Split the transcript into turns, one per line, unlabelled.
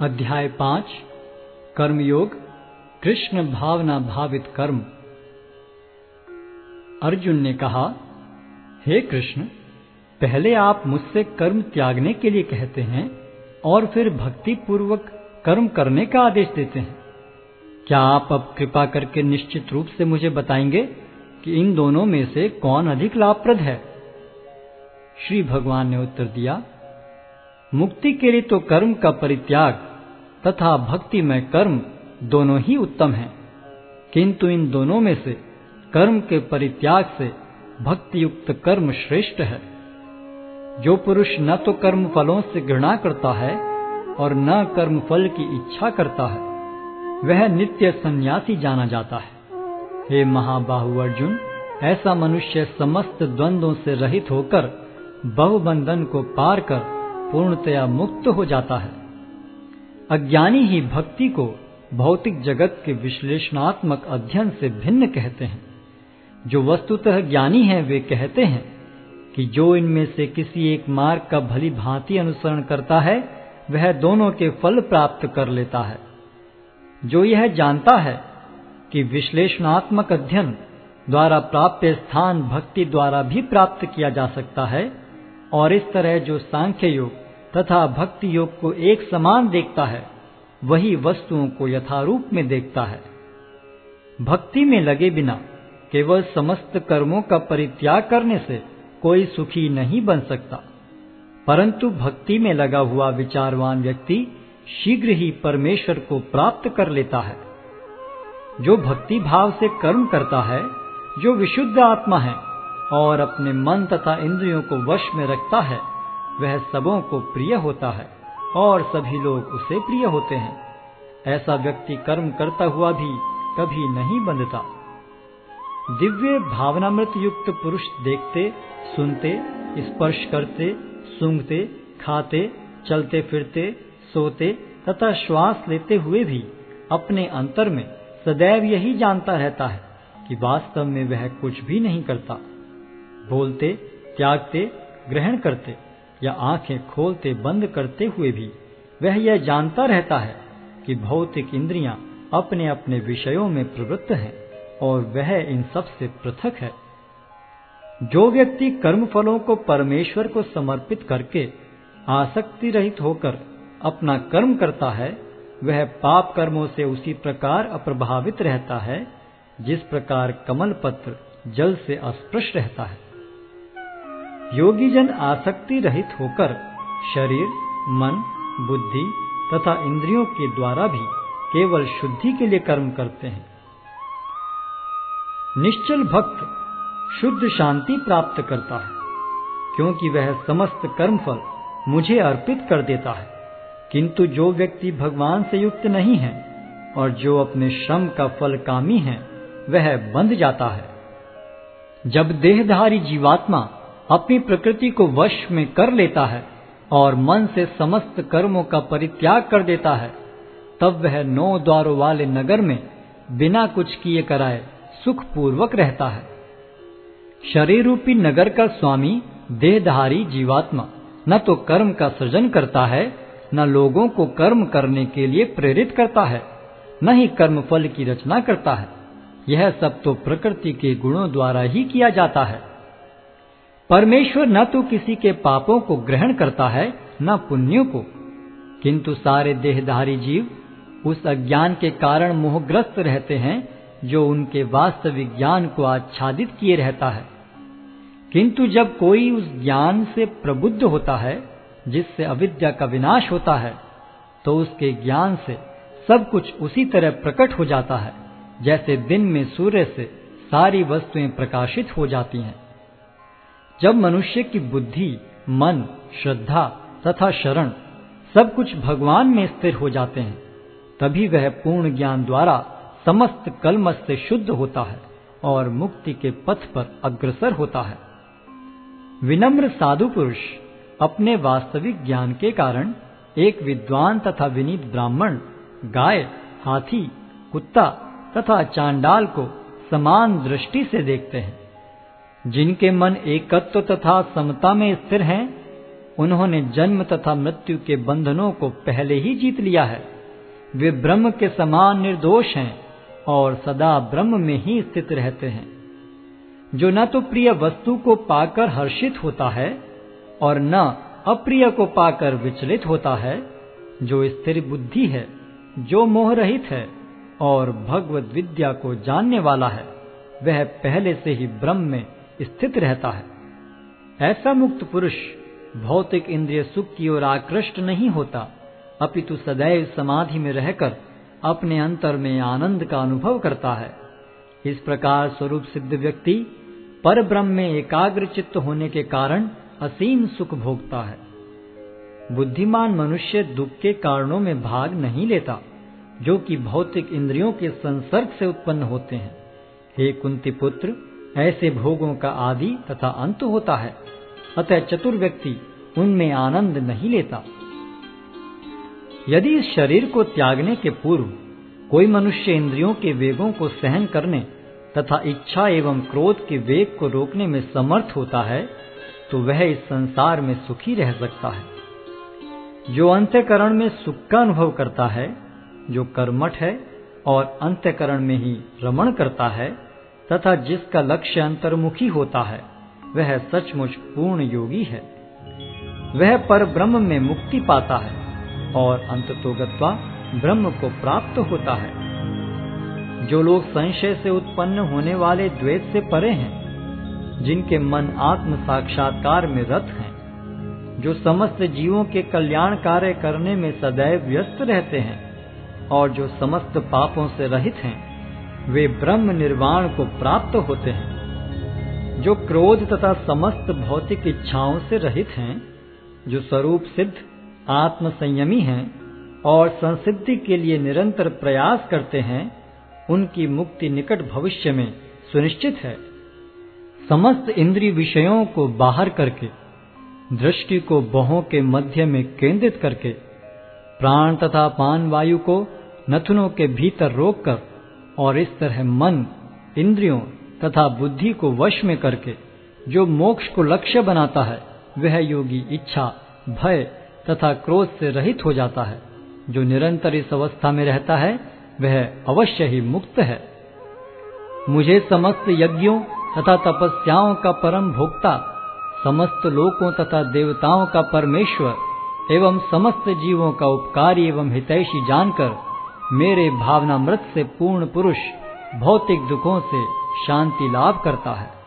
अध्याय पाँच, कर्मयोग, कृष्ण भावना भावित कर्म। अर्जुन ने कहा, हे कृष्ण, पहले आप मुझसे कर्म त्यागने के लिए कहते हैं और फिर भक्ति पूर्वक कर्म करने का आदेश देते हैं। क्या आप अब कृपा करके निश्चित रूप से मुझे बताएँगे कि इन दोनों में से कौन अधिक लाभप्रद है? श्री भगवान ने उत्तर दिया, मुक्ति के लिए तो कर्म का परित्याग तथा भक्ति में कर्म दोनों ही उत्तम हैं। किंतु इन दोनों में से कर्म के परित्याग से भक्ति युक्त कर्म श्रेष्ठ है। जो पुरुष न तो कर्म फलों से घृणा करता है और न कर्म फल की इच्छा करता है, वह नित्य सन्यासी जाना जाता है। हे महाबाहु अर्जुन, ऐसा मनुष्य समस्त द्वंद्वों से रहित होकर बहुबंधन को पार कर पूर्णतया मुक्त हो जाता है। अज्ञानी ही भक्ति को भौतिक जगत के विश्लेषणात्मक अध्ययन से भिन्न कहते हैं। जो वस्तुतः ज्ञानी हैं, वे कहते हैं कि जो इनमें से किसी एक मार्ग का भली भांति अनुसरण करता है, वह दोनों के फल प्राप्त कर लेता है। जो यह जानता है कि विश्लेषणात्मक अध्ययन द्वारा प्राप्त स्थान भक्ति द्वारा भी प्राप्त किया जा सकता है, और इस तरह जो सांख्य योग तथा भक्ति योग को एक समान देखता है, वही वस्तुओं को यथारूप में देखता है। भक्ति में लगे बिना केवल समस्त कर्मों का परित्याग करने से कोई सुखी नहीं बन सकता। परंतु भक्ति में लगा हुआ विचारवान व्यक्ति शीघ्र ही परमेश्वर को प्राप्त कर लेता है। जो भक्ति भाव से कर्म करता है, जो विशुद्ध आत्मा है और अपने मन तथा इंद्रियों को वश में रखता है वह सबों को प्रिय होता है और सभी लोग उसे प्रिय होते हैं। ऐसा व्यक्ति कर्म करता हुआ भी कभी नहीं बंधता। दिव्य भावनामृत युक्त पुरुष देखते, सुनते, स्पर्श करते, सूंघते, खाते, चलते फिरते, सोते तथा श्वास लेते हुए भी अपने अंतर में सदैव यही जानता रहता है कि वास्तव में वह कुछ भी नहीं करता। बोलते, त्यागते, ग्रहण करते। या आँखें खोलते बंद करते हुए भी, वह यह जानता रहता है कि भौतिक इंद्रियाँ अपने अपने विषयों में प्रवृत्त हैं और वह इन सबसे पृथक है। जो व्यक्ति कर्म फलों को परमेश्वर को समर्पित करके आसक्ति रहित होकर अपना कर्म करता है, वह पाप कर्मों से उसी प्रकार अप्रभावित रहता है, जिस प्रकार कमल पत्र जल से अस्पृश रहता है। योगी जन आसक्ति रहित होकर शरीर, मन, बुद्धि तथा इंद्रियों के द्वारा भी केवल शुद्धि के लिए कर्म करते हैं। निश्चल भक्त शुद्ध शांति प्राप्त करता है, क्योंकि वह समस्त कर्मफल मुझे अर्पित कर देता है। किंतु जो व्यक्ति भगवान से युक्त नहीं है और जो अपने श्रम का फल कामी है, वह बंध जाता है। जब देहधारी जीवात्मा अपनी प्रकृति को वश में कर लेता है और मन से समस्त कर्मों का परित्याग कर देता है, तब वह नौ द्वारों वाले नगर में बिना कुछ किए कराए सुखपूर्वक रहता है। शरीर रूपी नगर का स्वामी, देहधारी जीवात्मा, न तो कर्म का सृजन करता है, न लोगों को कर्म करने के लिए प्रेरित करता है, न ही कर्म फल की रचना करता है। यह सब तो प्रकृति के गुणों द्वारा ही किया जाता है। परमेश्वर न तो किसी के पापों को ग्रहण करता है, न पुण्यों को। किंतु सारे देहधारी जीव उस अज्ञान के कारण मोहग्रस्त रहते हैं, जो उनके वास्तविक ज्ञान को आच्छादित किए रहता है। किंतु जब कोई उस ज्ञान से प्रबुद्ध होता है, जिससे अविद्या का विनाश होता है तो उसके ज्ञान से सब कुछ उसी तरह प्रकट हो जाता है, जैसे दिन में सूर्य से सारी वस्तुएँ प्रकाशित हो जाती हैं। जब मनुष्य की बुद्धि, मन, श्रद्धा तथा शरण सब कुछ भगवान में स्थिर हो जाते हैं, तभी वह पूर्ण ज्ञान द्वारा समस्त कलमस से शुद्ध होता है और मुक्ति के पथ पर अग्रसर होता है। विनम्र साधु पुरुष अपने वास्तविक ज्ञान के कारण एक विद्वान तथा विनीत ब्राह्मण, गाय, हाथी, कुत्ता तथा चांडाल को समान दृष्टि से देखते हैं। जिनके मन एकत्व तथा समता में स्थिर हैं, उन्होंने जन्म तथा मृत्यु के बंधनों को पहले ही जीत लिया है। वे ब्रह्म के समान निर्दोष हैं और सदा ब्रह्म में ही स्थित रहते हैं। जो न तो प्रिय वस्तु को पाकर हर्षित होता है और न अप्रिय को पाकर विचलित होता है, जो स्थिर बुद्धि है, जो मोह रहित है और भगवत विद्या को जानने वाला है, वह पहले से ही ब्रह्म में स्थित रहता है। ऐसा मुक्त पुरुष भौतिक इंद्रिय सुख की ओर आकृष्ट नहीं होता, अपितु सदैव समाधि में रहकर अपने अंतर में आनंद का अनुभव करता है। इस प्रकार स्वरूप सिद्ध व्यक्ति पर ब्रह्म में एकाग्र चित्त होने के कारण असीम सुख भोगता है। बुद्धिमान मनुष्य दुख के कारणों में भाग नहीं लेता, जो कि भौतिक इंद्रियों के संसर्ग से उत्पन्न होते हैं। हे कुंती पुत्र ऐसे भोगों का आदि तथा अंत होता है, अतः चतुर व्यक्ति उनमें आनंद नहीं लेता। यदि इस शरीर को त्यागने के पूर्व कोई मनुष्य इंद्रियों के वेगों को सहन करने तथा इच्छा एवं क्रोध के वेग को रोकने में समर्थ होता है तो वह इस संसार में सुखी रह सकता है। जो अंत्यकरण में सुख का अनुभव करता है, जो कर्मठ है और अंत्यकरण में ही रमण करता है तथा जिसका लक्ष्य अंतर्मुखी होता है, वह सचमुच पूर्ण योगी है। वह पर ब्रह्म में मुक्ति पाता है और अंततोगत्वा ब्रह्म को प्राप्त होता है। जो लोग संशय से उत्पन्न होने वाले द्वेष से परे हैं, जिनके मन आत्म साक्षात्कार में रत हैं, जो समस्त जीवों के कल्याण कार्य करने में सदैव व्यस्त रहते हैं और जो समस्त पापों से रहित हैं वे ब्रह्म निर्वाण को प्राप्त होते हैं। जो क्रोध तथा समस्त भौतिक इच्छाओं से रहित हैं, जो स्वरूप सिद्ध आत्म संयमी हैं और संसिद्धि के लिए निरंतर प्रयास करते हैं, उनकी मुक्ति निकट भविष्य में सुनिश्चित है। समस्त इंद्रिय विषयों को बाहर करके, दृष्टि को बहों के मध्य में केंद्रित करके, प्राण तथा पान वायु को नथुनों के भीतर रोककर और इस तरह मन, इंद्रियों तथा बुद्धि को वश में करके जो मोक्ष को लक्ष्य बनाता है, वह योगी इच्छा, भय तथा क्रोध से रहित हो जाता है। जो निरंतर इस अवस्था में रहता है, वह अवश्य ही मुक्त है। मुझे समस्त यज्ञों तथा तपस्याओं का परम भोक्ता, समस्त लोकों तथा देवताओं का परमेश्वर एवं समस्त जीवों का उपकारी एवं हितैषी जानकर मेरे भावनामृत से पूर्ण पुरुष भौतिक दुखों से शांति लाभ करता है।